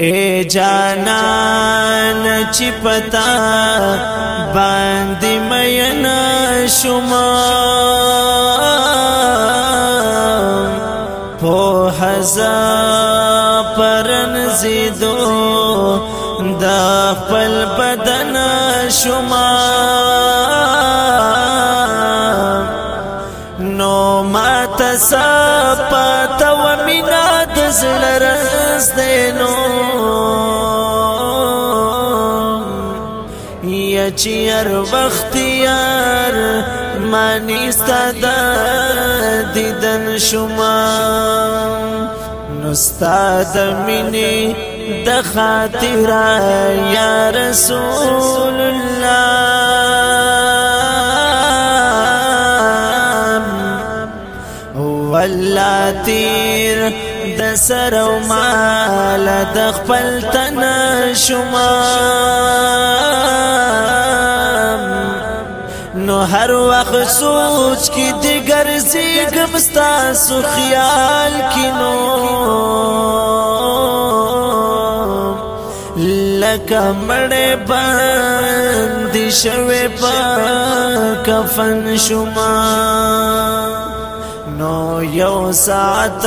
اے جانان چی پتا باندې مین شما په حزا پرن زیدو د خپل بدن شما نو ما تسپت و مینا د زړه رز دینو یا چې هر وخت یار مانی ستاد دیدن شما۔ نو ستاد مینه د خاطر یا رسول الله والله تیر د سر او مال د خپل تن شما نو هر وخت سوچ کی دیگر زیګم ستاسو خیال کینو لکه مړې باندې شوي په کفن شما نو یو ساعت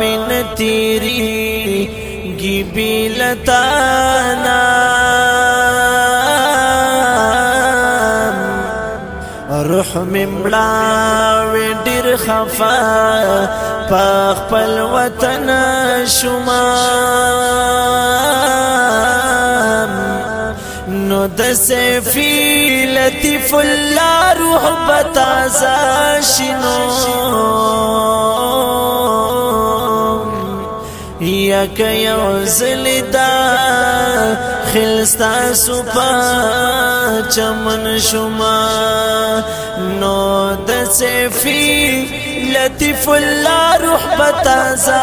من تیری گی بیلتانا روح ممړا وی ډیر خفا په خپل وطن شما د سیفی لطیف الله روح بتازا شنو؟ یا کيو زلدا خلستا سپا چمن شما. نو د سیفی لطیف الله روح بتازا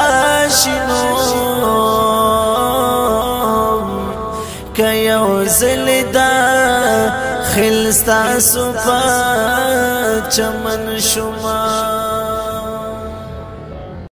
شنو؟ زلدا خلستا سپا چمن شما